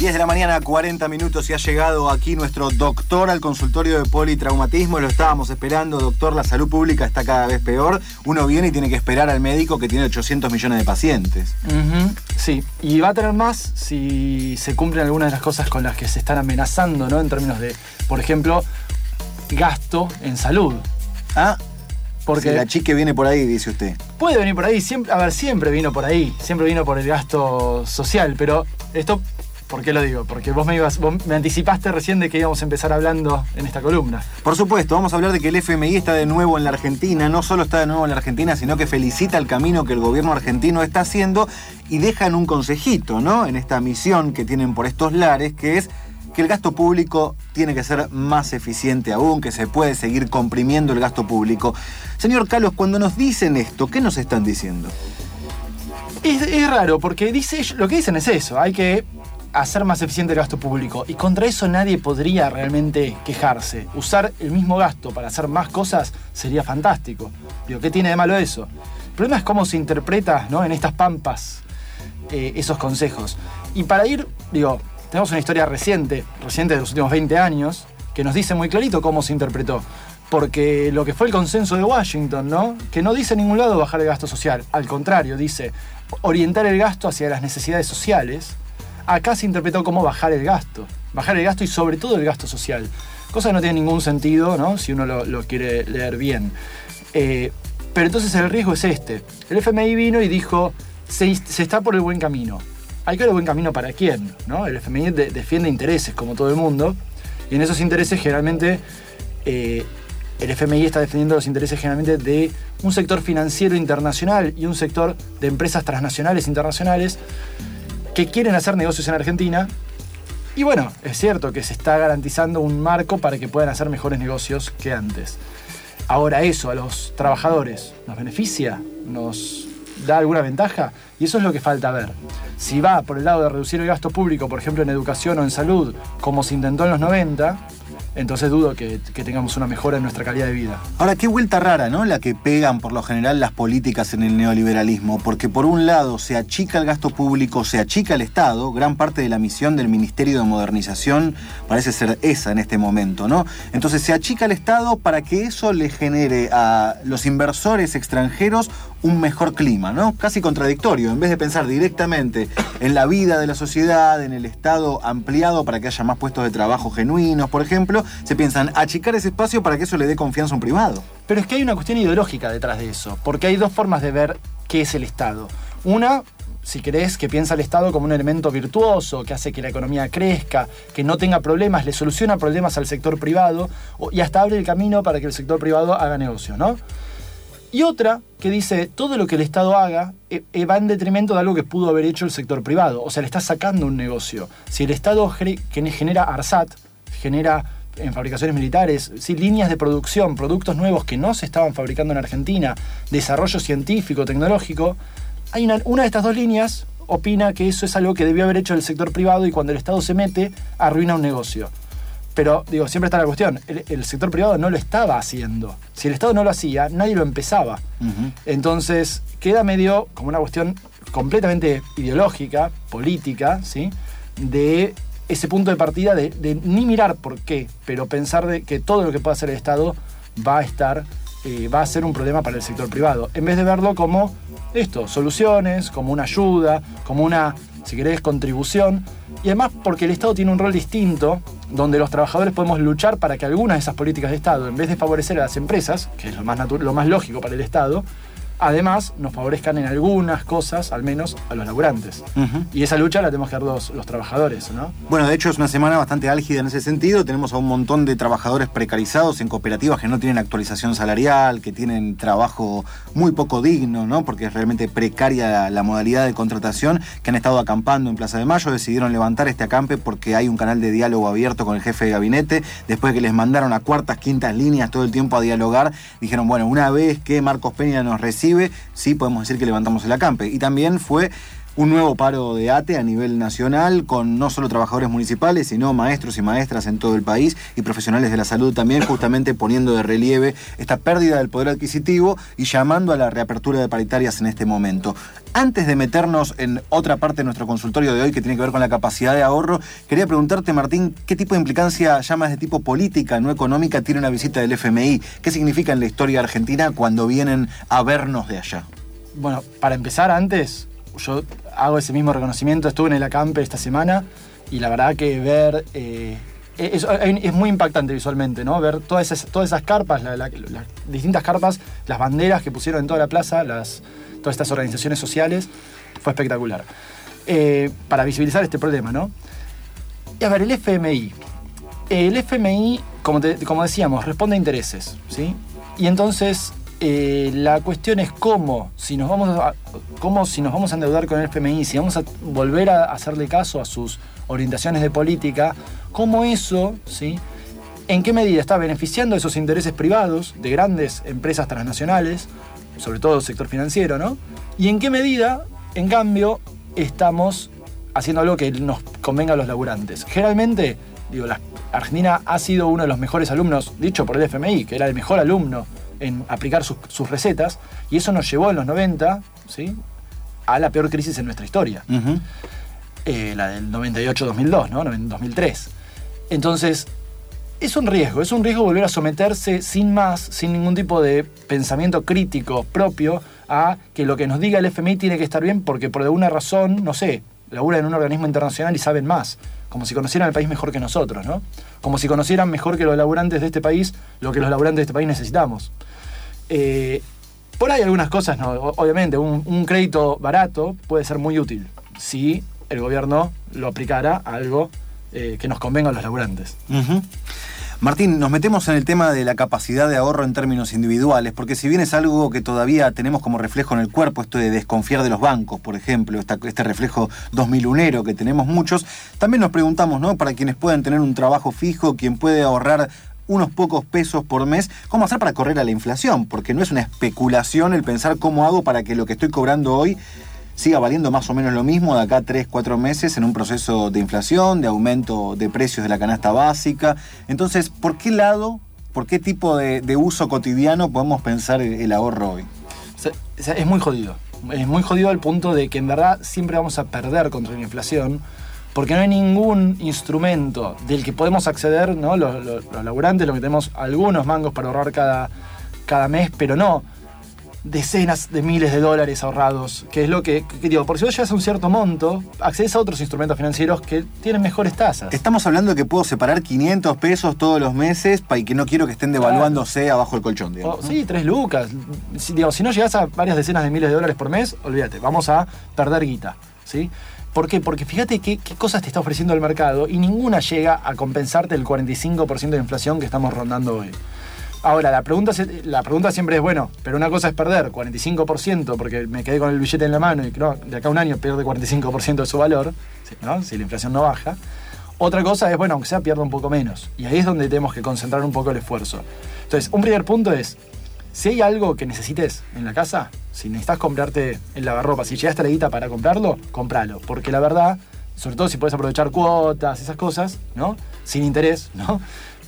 10 de la mañana, 40 minutos y ha llegado aquí nuestro doctor al consultorio de politraumatismo. Lo estábamos esperando, doctor. La salud pública está cada vez peor. Uno viene y tiene que esperar al médico que tiene 800 millones de pacientes. Sí, y va a tener más si se cumplen algunas de las cosas con las que se están amenazando, ¿no? En términos de, por ejemplo, gasto en salud. Ah, porque la chique viene por ahí, dice usted. Puede venir por ahí, siempre, a ver, siempre vino por ahí, siempre vino por el gasto social, pero esto ¿Por qué lo digo? Porque vos me, ibas, me anticipaste recién de que íbamos a empezar hablando en esta columna. Por supuesto, vamos a hablar de que el FMI está de nuevo en la Argentina, no solo está de nuevo en la Argentina, sino que felicita el camino que el gobierno argentino está haciendo y dejan un consejito, ¿no? En esta misión que tienen por estos lares, que es que el gasto público tiene que ser más eficiente aún, que se puede seguir comprimiendo el gasto público. Señor Carlos, cuando nos dicen esto, ¿qué nos están diciendo? Es, es, raro, porque dice, lo que dicen es eso, hay que hacer más eficiente el gasto público. Y contra eso nadie podría realmente quejarse. Usar el mismo gasto para hacer más cosas sería fantástico. Digo, ¿qué tiene de malo eso? El problema es cómo se interpreta ¿no? en estas pampas eh, esos consejos. Y para ir, digo, tenemos una historia reciente, reciente de los últimos 20 años, que nos dice muy clarito cómo se interpretó. Porque lo que fue el consenso de Washington, ¿no? Que no dice en ningún lado bajar el gasto social. Al contrario, dice orientar el gasto hacia las necesidades sociales acá se interpretó como bajar el gasto. Bajar el gasto y sobre todo el gasto social. Cosa que no tiene ningún sentido, ¿no? Si uno lo, quiere leer bien. Eh, pero entonces el riesgo es este. El FMI vino y dijo, se, está por el buen camino. Hay que ver el buen camino para quién, ¿no? El FMI defiende intereses, como todo el mundo. Y en esos intereses generalmente... Eh, el FMI está defendiendo los intereses generalmente de un sector financiero internacional y un sector de empresas transnacionales internacionales que quieren hacer negocios en Argentina. Y bueno, es cierto que se está garantizando un marco para que puedan hacer mejores negocios que antes. Ahora eso a los trabajadores nos beneficia, nos da alguna ventaja y eso es lo que falta ver. Si va por el lado de reducir el gasto público, por ejemplo en educación o en salud, como se intentó en los 90, entonces dudo que, tengamos una mejora en nuestra calidad de vida. Ahora, qué vuelta rara, ¿no? La que pegan por lo general las políticas en el neoliberalismo, porque por un lado se achica el gasto público, se achica el Estado, gran parte de la misión del Ministerio de Modernización parece ser esa en este momento, ¿no? Entonces se achica el Estado para que eso le genere a los inversores extranjeros un mejor clima, ¿no? Casi contradictorio, en vez de pensar directamente en la vida de la sociedad, en el Estado ampliado para que haya más puestos de trabajo genuinos, por ejemplo, se piensan achicar ese espacio para que eso le dé confianza a un privado. Pero es que hay una cuestión ideológica detrás de eso, porque hay dos formas de ver qué es el Estado. Una, si querés, que piensa el Estado como un elemento virtuoso, que hace que la economía crezca, que no tenga problemas, le soluciona problemas al sector privado y hasta abre el camino para que el sector privado haga negocio, ¿no? Y otra que dice, todo lo que el Estado haga eh, eh, va en detrimento de algo que pudo haber hecho el sector privado. O sea, le está sacando un negocio. Si el Estado genera ARSAT, genera en fabricaciones militares, si líneas de producción, productos nuevos que no se estaban fabricando en Argentina, desarrollo científico, tecnológico, hay una de estas dos líneas opina que eso es algo que debió haber hecho el sector privado y cuando el Estado se mete, arruina un negocio. Pero, digo, siempre está la cuestión, el, sector privado no lo estaba haciendo. Si el Estado no lo hacía, nadie lo empezaba. Entonces, queda medio como una cuestión completamente ideológica, política, ¿sí? De ese punto de partida de, ni mirar por qué, pero pensar de que todo lo que pueda hacer el Estado va a estar, va a ser un problema para el sector privado. En vez de verlo como esto, soluciones, como una ayuda, como una, si querés, contribución. Y además porque el Estado tiene un rol distinto donde los trabajadores podemos luchar para que algunas de esas políticas de Estado, en vez de favorecer a las empresas, que es lo más, lo más lógico para el Estado, además nos favorezcan en algunas cosas, al menos, a los laburantes. Y esa lucha la tenemos que dar los, los, trabajadores, ¿no? Bueno, de hecho es una semana bastante álgida en ese sentido. Tenemos a un montón de trabajadores precarizados en cooperativas que no tienen actualización salarial, que tienen trabajo muy poco digno, ¿no? Porque es realmente precaria la, modalidad de contratación, que han estado acampando en Plaza de Mayo, decidieron levantar este acampe porque hay un canal de diálogo abierto con el jefe de gabinete. Después que les mandaron a cuartas, quintas líneas todo el tiempo a dialogar, dijeron, bueno, una vez que Marcos Peña nos recibe, sí podemos decir que levantamos el acampe. Y también fue un nuevo paro de ATE a nivel nacional, con no solo trabajadores municipales, sino maestros y maestras en todo el país y profesionales de la salud también, justamente poniendo de relieve esta pérdida del poder adquisitivo y llamando a la reapertura de paritarias en este momento. Antes de meternos en otra parte de nuestro consultorio de hoy que tiene que ver con la capacidad de ahorro, quería preguntarte, Martín, ¿qué tipo de implicancia ya más de tipo política, no económica, tiene una visita del FMI? ¿Qué significa en la historia argentina cuando vienen a vernos de allá? Bueno, para empezar antes, yo hago ese mismo reconocimiento. Estuve en el acampe esta semana y la verdad que ver. Eh, es, muy impactante visualmente, ¿no? Ver todas esas, todas esas carpas, las distintas carpas, las banderas que pusieron en toda la plaza, las, todas estas organizaciones sociales, fue espectacular. Eh, para visibilizar este problema, ¿no? Y a ver, el FMI. El FMI, como, como decíamos, responde a intereses, ¿sí? Y entonces eh, la cuestión es cómo si, nos vamos a, cómo, si nos vamos a endeudar con el FMI, si vamos a volver a hacerle caso a sus orientaciones de política, cómo eso, ¿sí? ¿En qué medida está beneficiando esos intereses privados de grandes empresas transnacionales, sobre todo el sector financiero, ¿no? Y en qué medida, en cambio, estamos haciendo algo que nos convenga a los laburantes. Generalmente, digo, Argentina ha sido uno de los mejores alumnos, dicho por el FMI, que era el mejor alumno en aplicar sus, recetas y eso nos llevó en los 90 ¿sí? a la peor crisis en nuestra historia. Eh, la del 98-2002, ¿no? 2003. Entonces, es un riesgo, es un riesgo volver a someterse sin más, sin ningún tipo de pensamiento crítico propio a que lo que nos diga el FMI tiene que estar bien porque por alguna razón, no sé, laburan en un organismo internacional y saben más como si conocieran el país mejor que nosotros, ¿no? Como si conocieran mejor que los laburantes de este país lo que los laburantes de este país necesitamos. Eh, por ahí algunas cosas, no, obviamente, un, crédito barato puede ser muy útil si el gobierno lo aplicara a algo eh, que nos convenga a los laburantes. Martín, nos metemos en el tema de la capacidad de ahorro en términos individuales, porque si bien es algo que todavía tenemos como reflejo en el cuerpo, esto de desconfiar de los bancos, por ejemplo, este reflejo 2001ero que tenemos muchos, también nos preguntamos, ¿no? Para quienes pueden tener un trabajo fijo, quien puede ahorrar unos pocos pesos por mes, ¿cómo hacer para correr a la inflación? Porque no es una especulación el pensar cómo hago para que lo que estoy cobrando hoy siga valiendo más o menos lo mismo de acá 3, 4 meses en un proceso de inflación, de aumento de precios de la canasta básica. Entonces, ¿por qué lado, por qué tipo de, uso cotidiano podemos pensar el, ahorro hoy? es muy jodido. Es muy jodido al punto de que en verdad siempre vamos a perder contra la inflación porque no hay ningún instrumento del que podemos acceder, ¿no? Los, laburantes, lo que tenemos algunos mangos para ahorrar cada, cada mes, pero no decenas de miles de dólares ahorrados, que es lo que, digo, por si vos llegas a un cierto monto, accedes a otros instrumentos financieros que tienen mejores tasas. Estamos hablando de que puedo separar 500 pesos todos los meses para que no quiero que estén devaluándose abajo el colchón, digamos. Sí, tres lucas. Si, si no llegas a varias decenas de miles de dólares por mes, olvídate, vamos a perder guita, ¿sí? ¿Por qué? Porque fíjate qué, qué, cosas te está ofreciendo el mercado y ninguna llega a compensarte el 45% de inflación que estamos rondando hoy. Ahora, la pregunta, la pregunta siempre es, bueno, pero una cosa es perder 45% porque me quedé con el billete en la mano y creo de acá a un año pierde 45% de su valor, ¿no? si la inflación no baja. Otra cosa es, bueno, aunque sea pierda un poco menos. Y ahí es donde tenemos que concentrar un poco el esfuerzo. Entonces, un primer punto es, si hay algo que necesites en la casa, si necesitas comprarte el lavarropa, si llegaste a la guita para comprarlo, compralo. Porque la verdad, sobre todo si puedes aprovechar cuotas, esas cosas, ¿no? Sin interés, ¿no?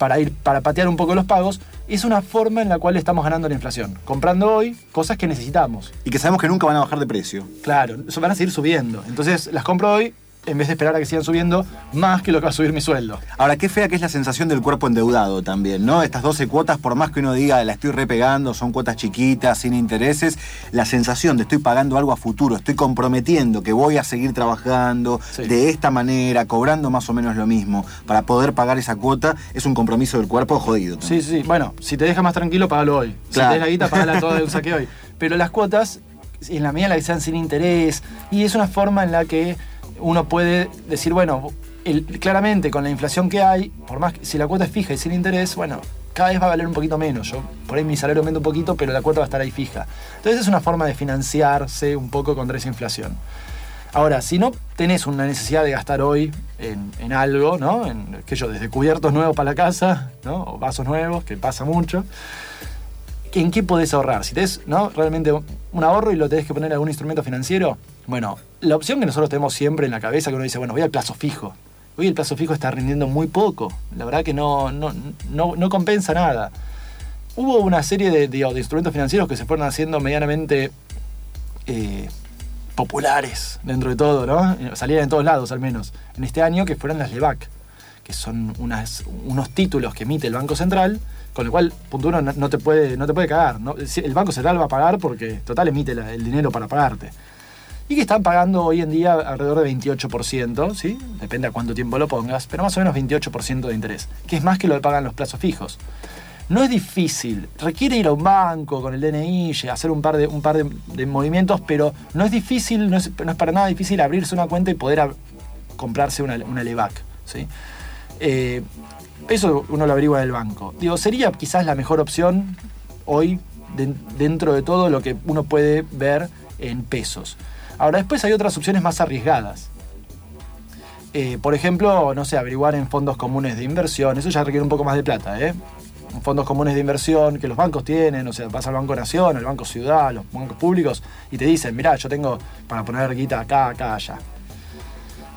Para ir para patear un poco los pagos, es una forma en la cual estamos ganando la inflación. Comprando hoy cosas que necesitamos. Y que sabemos que nunca van a bajar de precio. Claro, van a seguir subiendo. Entonces las compro hoy en vez de esperar a que sigan subiendo más que lo que va a subir mi sueldo. Ahora, qué fea que es la sensación del cuerpo endeudado también, ¿no? Estas 12 cuotas, por más que uno diga, la estoy repegando, son cuotas chiquitas, sin intereses, la sensación de estoy pagando algo a futuro, estoy comprometiendo que voy a seguir trabajando de esta manera, cobrando más o menos lo mismo, para poder pagar esa cuota, es un compromiso del cuerpo jodido. Sí, sí, bueno, si te deja más tranquilo, pagalo hoy. Si te la guita, pagala toda de un saque hoy. Pero las cuotas, en la medida en la que sean sin interés, y es una forma en la que uno puede decir, bueno, claramente con la inflación que hay, por más que si la cuota es fija y sin interés, bueno, cada vez va a valer un poquito menos. Yo, por ahí mi salario aumenta un poquito, pero la cuota va a estar ahí fija. Entonces es una forma de financiarse un poco contra esa inflación. Ahora, si no tenés una necesidad de gastar hoy en, algo, ¿no? En, yo, desde cubiertos nuevos para la casa, ¿no? O vasos nuevos, que pasa mucho. ¿en qué podés ahorrar? Si tenés ¿no? realmente un ahorro y lo tenés que poner en algún instrumento financiero, bueno, la opción que nosotros tenemos siempre en la cabeza, que uno dice, bueno, voy al plazo fijo. Hoy el plazo fijo está rindiendo muy poco. La verdad que no, no, no, compensa nada. Hubo una serie de, de, instrumentos financieros que se fueron haciendo medianamente eh, populares dentro de todo, ¿no? Salían en todos lados al menos. En este año que fueron las LEVAC, que son unos títulos que emite el Banco Central, con lo cual, punto uno, no, te, puede, no te puede cagar. ¿no? El Banco Central va a pagar porque total emite el dinero para pagarte y que están pagando hoy en día alrededor de 28%, ¿sí? Depende a cuánto tiempo lo pongas, pero más o menos 28% de interés, que es más que lo que pagan los plazos fijos. No es difícil, requiere ir a un banco con el DNI, hacer un par de, un par de, movimientos, pero no es difícil, no es, para nada difícil abrirse una cuenta y poder comprarse una, una LEVAC. ¿sí? Eh, eso uno lo averigua del banco. Digo, sería quizás la mejor opción hoy dentro de todo lo que uno puede ver en pesos. Ahora, después hay otras opciones más arriesgadas. Eh, por ejemplo, no sé, averiguar en fondos comunes de inversión. Eso ya requiere un poco más de plata, ¿eh? Fondos comunes de inversión que los bancos tienen, o sea, vas al Banco Nación, al Banco Ciudad, los bancos públicos, y te dicen, mirá, yo tengo para poner guita acá, acá, allá.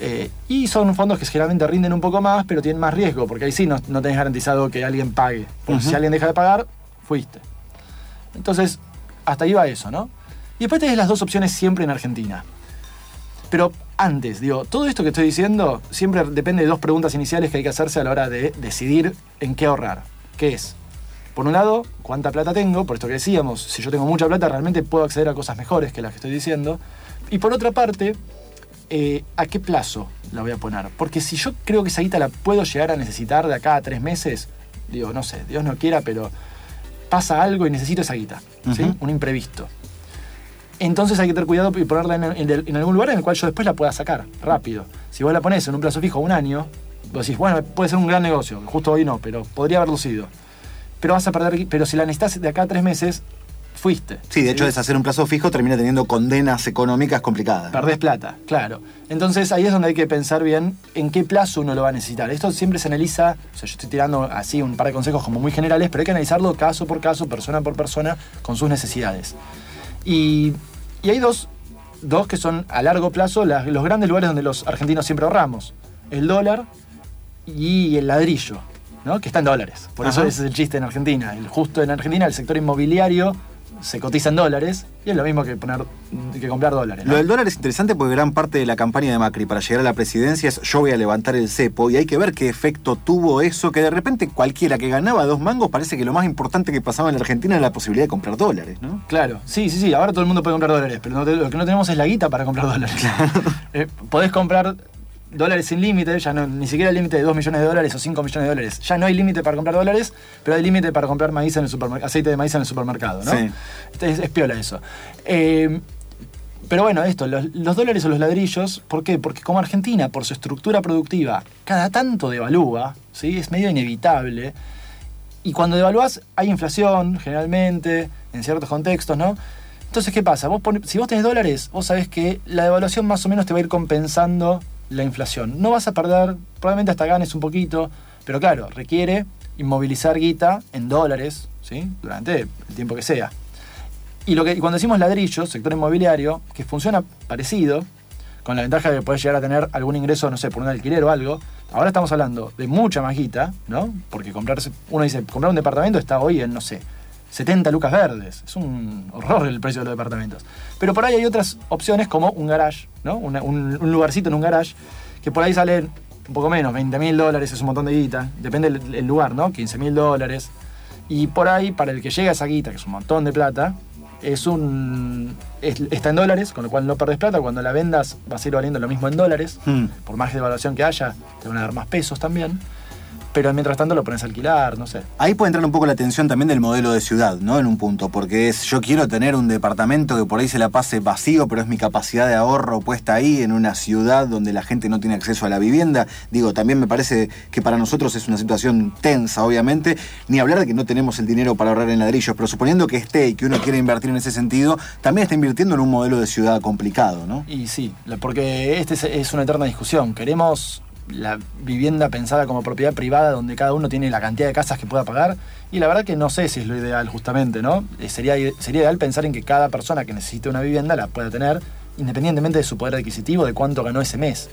Eh, y son fondos que generalmente rinden un poco más, pero tienen más riesgo, porque ahí sí no, tenés garantizado que alguien pague. Porque si alguien deja de pagar, fuiste. Entonces, hasta ahí va eso, ¿no? Y después tenés las dos opciones siempre en Argentina. Pero antes, digo, todo esto que estoy diciendo siempre depende de dos preguntas iniciales que hay que hacerse a la hora de decidir en qué ahorrar. ¿Qué es? Por un lado, cuánta plata tengo, por esto que decíamos, si yo tengo mucha plata realmente puedo acceder a cosas mejores que las que estoy diciendo. Y por otra parte, eh, ¿a qué plazo la voy a poner? Porque si yo creo que esa guita la puedo llegar a necesitar de acá a tres meses, digo, no sé, Dios no quiera, pero pasa algo y necesito esa guita, ¿sí? Un imprevisto entonces hay que tener cuidado y ponerla en, algún lugar en el cual yo después la pueda sacar rápido. Si vos la pones en un plazo fijo un año, vos decís, bueno, puede ser un gran negocio, justo hoy no, pero podría haberlo sido. Pero vas a perder, pero si la necesitas de acá a tres meses, fuiste. Sí, de hecho, deshacer un plazo fijo termina teniendo condenas económicas complicadas. Perdés plata, claro. Entonces ahí es donde hay que pensar bien en qué plazo uno lo va a necesitar. Esto siempre se analiza, o sea, yo estoy tirando así un par de consejos como muy generales, pero hay que analizarlo caso por caso, persona por persona, con sus necesidades. Y, hay dos, dos, que son a largo plazo los grandes lugares donde los argentinos siempre ahorramos. El dólar y el ladrillo, ¿no? que está en dólares. Por eso ese es el chiste en Argentina. El, justo en Argentina el sector inmobiliario se cotiza en dólares y es lo mismo que poner que comprar dólares. Lo del dólar es interesante porque gran parte de la campaña de Macri para llegar a la presidencia es yo voy a levantar el cepo y hay que ver qué efecto tuvo eso, que de repente cualquiera que ganaba dos mangos parece que lo más importante que pasaba en la Argentina era la posibilidad de comprar dólares, ¿no? Claro, sí, sí, sí, ahora todo el mundo puede comprar dólares, pero lo que no tenemos es la guita para comprar dólares. Eh, podés comprar dólares sin límite, ya no, ni siquiera el límite de 2 millones de dólares o 5 millones de dólares. Ya no hay límite para comprar dólares, pero hay límite para comprar maíz en el supermercado, aceite de maíz en el supermercado, ¿no? Sí. Es, es piola eso. Eh, pero bueno, esto, los, dólares o los ladrillos, ¿por qué? Porque como Argentina, por su estructura productiva, cada tanto devalúa, ¿sí? Es medio inevitable. Y cuando devalúas hay inflación, generalmente, en ciertos contextos, ¿no? Entonces, ¿qué pasa? Vos si vos tenés dólares, vos sabés que la devaluación más o menos te va a ir compensando la inflación. No vas a perder, probablemente hasta ganes un poquito, pero claro, requiere inmovilizar guita en dólares, ¿sí? Durante el tiempo que sea. Y, lo que, cuando decimos ladrillo, sector inmobiliario, que funciona parecido, con la ventaja de que llegar a tener algún ingreso, no sé, por un alquiler o algo, ahora estamos hablando de mucha más guita, ¿no? Porque comprarse, uno dice, comprar un departamento está hoy en, no sé, 70 lucas verdes. Es un horror el precio de los departamentos. Pero por ahí hay otras opciones como un garage, ¿no? un, lugarcito en un garage, que por ahí salen un poco menos, 20 mil dólares, es un montón de guita. Depende del lugar, ¿no? 15 mil dólares. Y por ahí, para el que llega a esa guita, que es un montón de plata, es un está en dólares, con lo cual no perdés plata. Cuando la vendas va a seguir valiendo lo mismo en dólares. Hmm. Por más devaluación que haya, te van a dar más pesos también pero mientras tanto lo pones a alquilar, no sé. Ahí puede entrar un poco la atención también del modelo de ciudad, ¿no? En un punto, porque es yo quiero tener un departamento que por ahí se la pase vacío, pero es mi capacidad de ahorro puesta ahí en una ciudad donde la gente no tiene acceso a la vivienda. Digo, también me parece que para nosotros es una situación tensa, obviamente, ni hablar de que no tenemos el dinero para ahorrar en ladrillos, pero suponiendo que esté y que uno quiere invertir en ese sentido, también está invirtiendo en un modelo de ciudad complicado, ¿no? Y sí, porque este es una eterna discusión. Queremos la vivienda pensada como propiedad privada donde cada uno tiene la cantidad de casas que pueda pagar. Y la verdad que no sé si es lo ideal justamente, ¿no? Eh, sería, sería ideal pensar en que cada persona que necesite una vivienda la pueda tener independientemente de su poder adquisitivo, de cuánto ganó ese mes.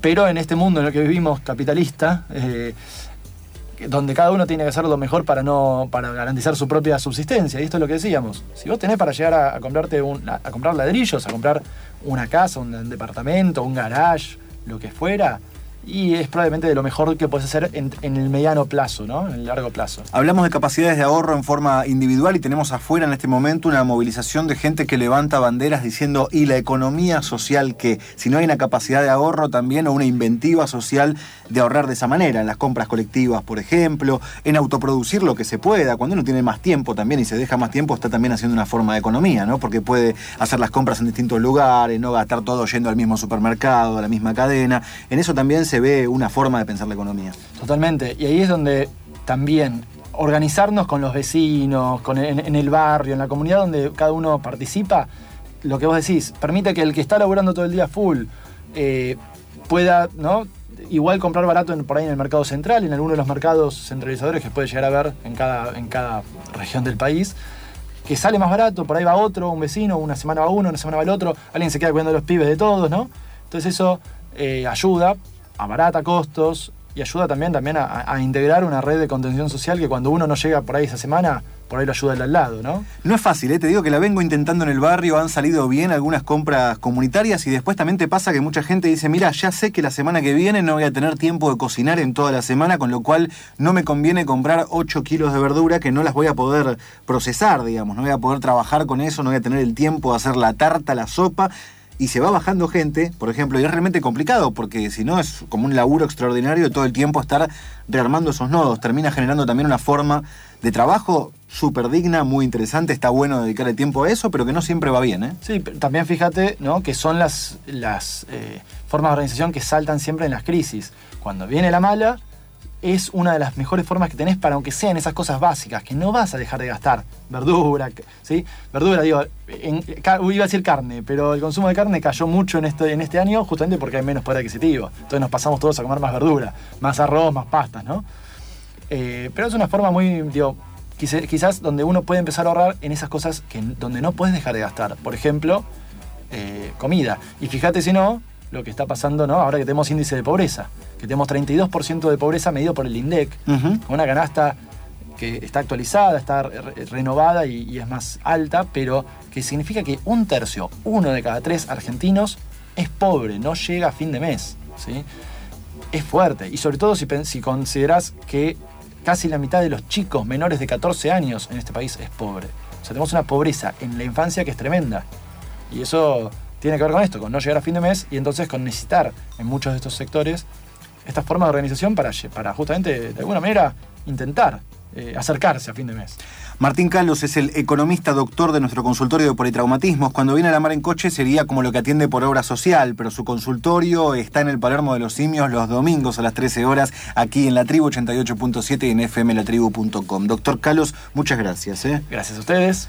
Pero en este mundo en el que vivimos capitalista, eh, donde cada uno tiene que hacer lo mejor para no para garantizar su propia subsistencia. Y esto es lo que decíamos. Si vos tenés para llegar a, comprarte un, a, comprar ladrillos, a comprar una casa, un departamento, un garage, lo que fuera, y es probablemente de lo mejor que puedes hacer en, el mediano plazo, ¿no? En el largo plazo. Hablamos de capacidades de ahorro en forma individual y tenemos afuera en este momento una movilización de gente que levanta banderas diciendo, ¿y la economía social que Si no hay una capacidad de ahorro también o una inventiva social de ahorrar de esa manera, en las compras colectivas, por ejemplo, en autoproducir lo que se pueda, cuando uno tiene más tiempo también y se deja más tiempo, está también haciendo una forma de economía, ¿no? Porque puede hacer las compras en distintos lugares, no gastar todo yendo al mismo supermercado, a la misma cadena. En eso también se ve una forma de pensar la economía. Totalmente. Y ahí es donde también organizarnos con los vecinos, con en, el barrio, en la comunidad donde cada uno participa, lo que vos decís, permite que el que está laburando todo el día full eh, pueda, ¿no? Igual comprar barato por ahí en el mercado central, en alguno de los mercados centralizadores que puede llegar a ver en cada, en cada región del país, que sale más barato, por ahí va otro, un vecino, una semana va uno, una semana va el otro, alguien se queda cuidando a los pibes de todos, ¿no? Entonces eso eh, ayuda abarata costos y ayuda también, también a, integrar una red de contención social que cuando uno no llega por ahí esa semana, por ahí lo ayuda el al lado, ¿no? No es fácil, ¿eh? te digo que la vengo intentando en el barrio, han salido bien algunas compras comunitarias y después también te pasa que mucha gente dice, mira, ya sé que la semana que viene no voy a tener tiempo de cocinar en toda la semana, con lo cual no me conviene comprar 8 kilos de verdura que no las voy a poder procesar, digamos, no voy a poder trabajar con eso, no voy a tener el tiempo de hacer la tarta, la sopa y se va bajando gente, por ejemplo, y es realmente complicado porque si no es como un laburo extraordinario todo el tiempo estar rearmando esos nodos. Termina generando también una forma de trabajo súper digna, muy interesante, está bueno dedicarle tiempo a eso, pero que no siempre va bien. ¿eh? Sí, también fíjate ¿no? que son las, las eh, formas de organización que saltan siempre en las crisis. Cuando viene la mala, es una de las mejores formas que tenés para, aunque sean esas cosas básicas, que no vas a dejar de gastar. Verdura, ¿sí? Verdura, digo, iba a decir carne, pero el consumo de carne cayó mucho en este, en este año justamente porque hay menos poder adquisitivo. Entonces nos pasamos todos a comer más verdura, más arroz, más pastas, ¿no? Eh, pero es una forma muy, digo, quizás donde uno puede empezar a ahorrar en esas cosas que, donde no puedes dejar de gastar. Por ejemplo, eh, comida. Y fíjate si no, lo que está pasando, ¿no? Ahora que tenemos índice de pobreza, que tenemos 32% de pobreza medido por el INDEC, con una canasta que está actualizada, está renovada y, es más alta, pero que significa que un tercio, uno de cada tres argentinos, es pobre, no llega a fin de mes. ¿sí? Es fuerte. Y sobre todo si, si consideras que casi la mitad de los chicos menores de 14 años en este país es pobre. O sea, tenemos una pobreza en la infancia que es tremenda. Y eso tiene que ver con esto, con no llegar a fin de mes y entonces con necesitar en muchos de estos sectores esta forma de organización para, para justamente, de alguna manera, intentar eh, acercarse a fin de mes. Martín Carlos es el economista doctor de nuestro consultorio de politraumatismos. Cuando viene a la mar en coche sería como lo que atiende por obra social, pero su consultorio está en el Palermo de los Simios los domingos a las 13 horas, aquí en la tribu 88.7 y en fmlatribu.com. Doctor Carlos, muchas gracias. ¿eh? Gracias a ustedes.